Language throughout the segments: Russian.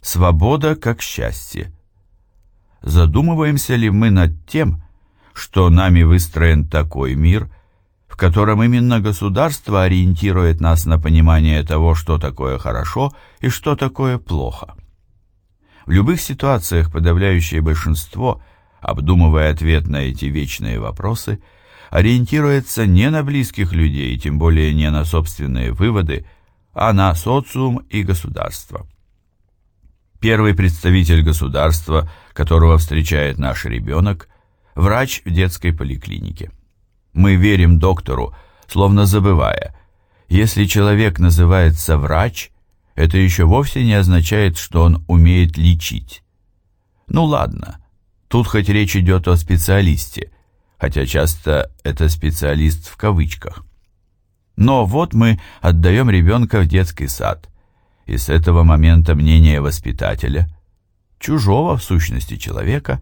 Свобода как счастье. Задумываемся ли мы над тем, что нами выстроен такой мир, в котором именно государство ориентирует нас на понимание того, что такое хорошо и что такое плохо? В любых ситуациях подавляющее большинство, обдумывая ответ на эти вечные вопросы, ориентируется не на близких людей, тем более не на собственные выводы, а на социум и государство. Первый представитель государства, которого встречает наш ребенок, врач в детской поликлинике. Мы верим доктору, словно забывая, если человек называется врач, это еще вовсе не означает, что он умеет лечить. Ну ладно, тут хоть речь идет о специалисте, хотя часто это специалист в кавычках. Но вот мы отдаем ребенка в детский сад – и с этого момента мнение воспитателя, чужого в сущности человека,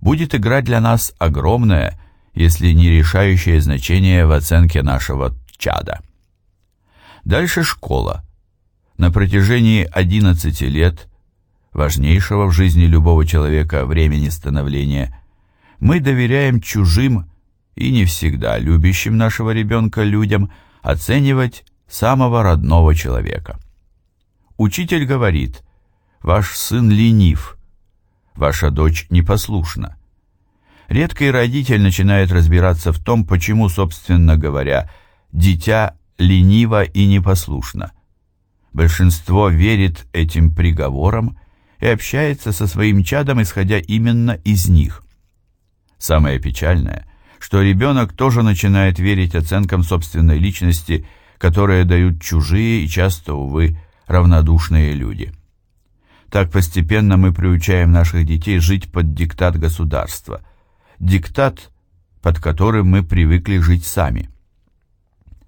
будет играть для нас огромное, если не решающее значение в оценке нашего чада. Дальше школа. На протяжении 11 лет, важнейшего в жизни любого человека времени становления, мы доверяем чужим и не всегда любящим нашего ребенка людям оценивать самого родного человека. Учитель говорит, ваш сын ленив, ваша дочь непослушна. Редкий родитель начинает разбираться в том, почему, собственно говоря, дитя лениво и непослушно. Большинство верит этим приговорам и общается со своим чадом, исходя именно из них. Самое печальное, что ребенок тоже начинает верить оценкам собственной личности, которые дают чужие и часто, увы, равнодушные люди. Так постепенно мы приучаем наших детей жить под диктат государства. Диктат, под которым мы привыкли жить сами.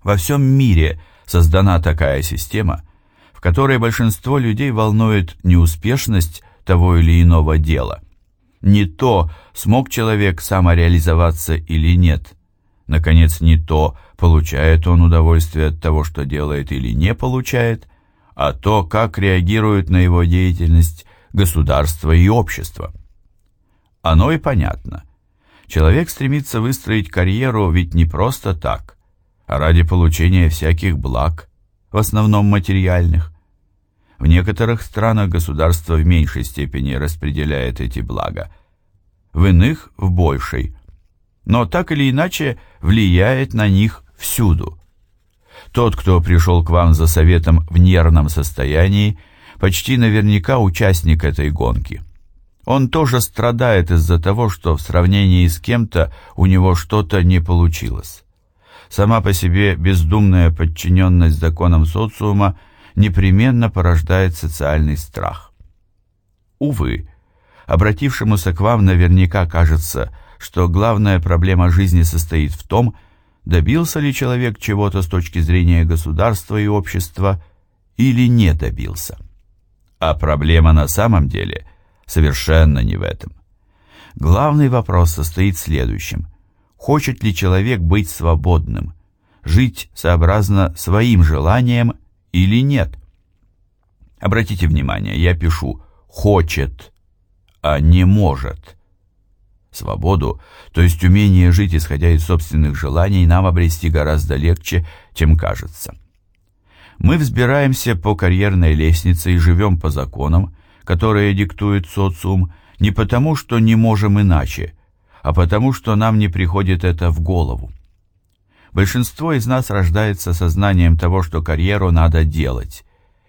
Во всем мире создана такая система, в которой большинство людей волнует не успешность того или иного дела, не то, смог человек самореализоваться или нет, наконец, не то, получает он удовольствие от того, что делает или не получает – а то, как реагируют на его деятельность государство и общество. Оно и понятно. Человек стремится выстроить карьеру ведь не просто так, а ради получения всяких благ, в основном материальных. В некоторых странах государство в меньшей степени распределяет эти блага, в иных в большей, но так или иначе влияет на них всюду. Тот, кто пришел к вам за советом в нервном состоянии, почти наверняка участник этой гонки. Он тоже страдает из-за того, что в сравнении с кем-то у него что-то не получилось. Сама по себе бездумная подчиненность законам социума непременно порождает социальный страх. Увы, обратившемуся к вам наверняка кажется, что главная проблема жизни состоит в том, что добился ли человек чего-то с точки зрения государства и общества или не добился. А проблема на самом деле совершенно не в этом. Главный вопрос состоит в следующем. Хочет ли человек быть свободным, жить сообразно своим желаниям или нет? Обратите внимание, я пишу «хочет», а не «может». Свободу, то есть умение жить, исходя из собственных желаний, нам обрести гораздо легче, чем кажется. Мы взбираемся по карьерной лестнице и живем по законам, которые диктует социум, не потому, что не можем иначе, а потому, что нам не приходит это в голову. Большинство из нас рождается сознанием того, что карьеру надо делать,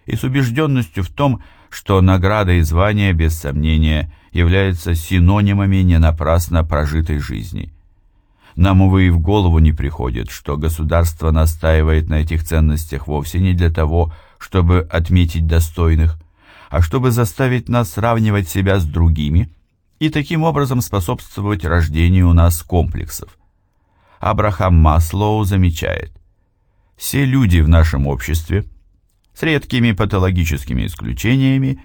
и с убежденностью в том, что награда и звание, без сомнения, являются синонимами не напрасно прожитой жизни. Нам, увы, и в голову не приходит, что государство настаивает на этих ценностях вовсе не для того, чтобы отметить достойных, а чтобы заставить нас сравнивать себя с другими и таким образом способствовать рождению у нас комплексов. Абрахам Маслоу замечает, все люди в нашем обществе, с редкими патологическими исключениями,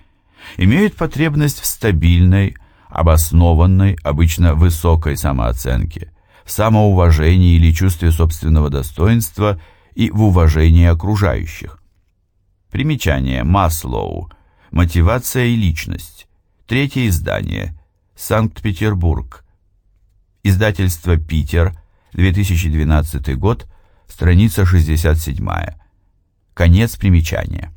имеют потребность в стабильной, обоснованной, обычно высокой самооценке, в самоуважении или чувстве собственного достоинства и в уважении окружающих. Примечание Маслоу. Мотивация и личность. Третье издание. Санкт-Петербург. Издательство «Питер», 2012 год, страница 67. Конец примечания.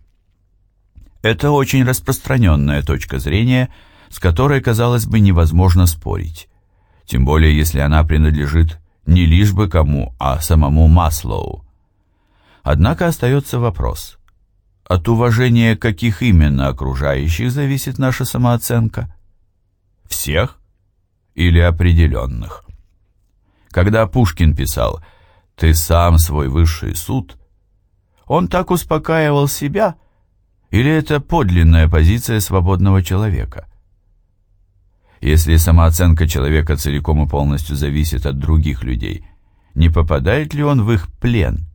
Это очень распространенная точка зрения, с которой, казалось бы, невозможно спорить. Тем более, если она принадлежит не лишь бы кому, а самому Маслоу. Однако остается вопрос. От уважения каких именно окружающих зависит наша самооценка? Всех или определенных? Когда Пушкин писал «Ты сам свой высший суд», он так успокаивал себя, или это подлинная позиция свободного человека? Если самооценка человека целиком и полностью зависит от других людей, не попадает ли он в их плен?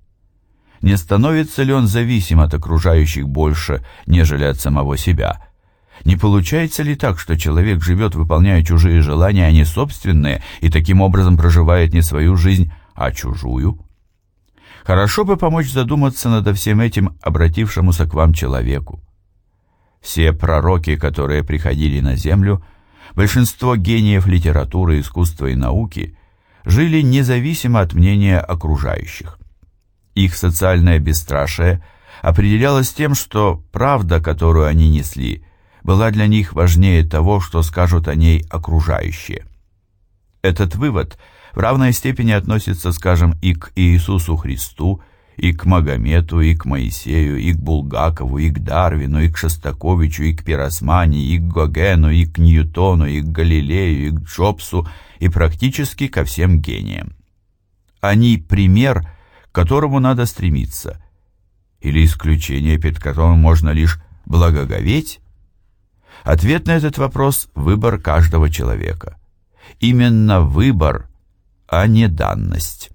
Не становится ли он зависим от окружающих больше, нежели от самого себя? Не получается ли так, что человек живет, выполняя чужие желания, а не собственные, и таким образом проживает не свою жизнь, а чужую? Хорошо бы помочь задуматься над всем этим обратившемуся к вам человеку. Все пророки, которые приходили на землю, большинство гениев литературы, искусства и науки жили независимо от мнения окружающих. Их социальное бесстрашие определялось тем, что правда, которую они несли, была для них важнее того, что скажут о ней окружающие. Этот вывод в равной степени относится, скажем, и к Иисусу Христу, и к Магомету, и к Моисею, и к Булгакову, и к Дарвину, и к Шостаковичу, и к Пиросмани, и к Гогену, и к Ньютону, и к Галилею, и к Джобсу, и практически ко всем гениям. Они пример, к которому надо стремиться, или исключение, перед которым можно лишь благоговеть? Ответ на этот вопрос – выбор каждого человека. Именно выбор, а не данность.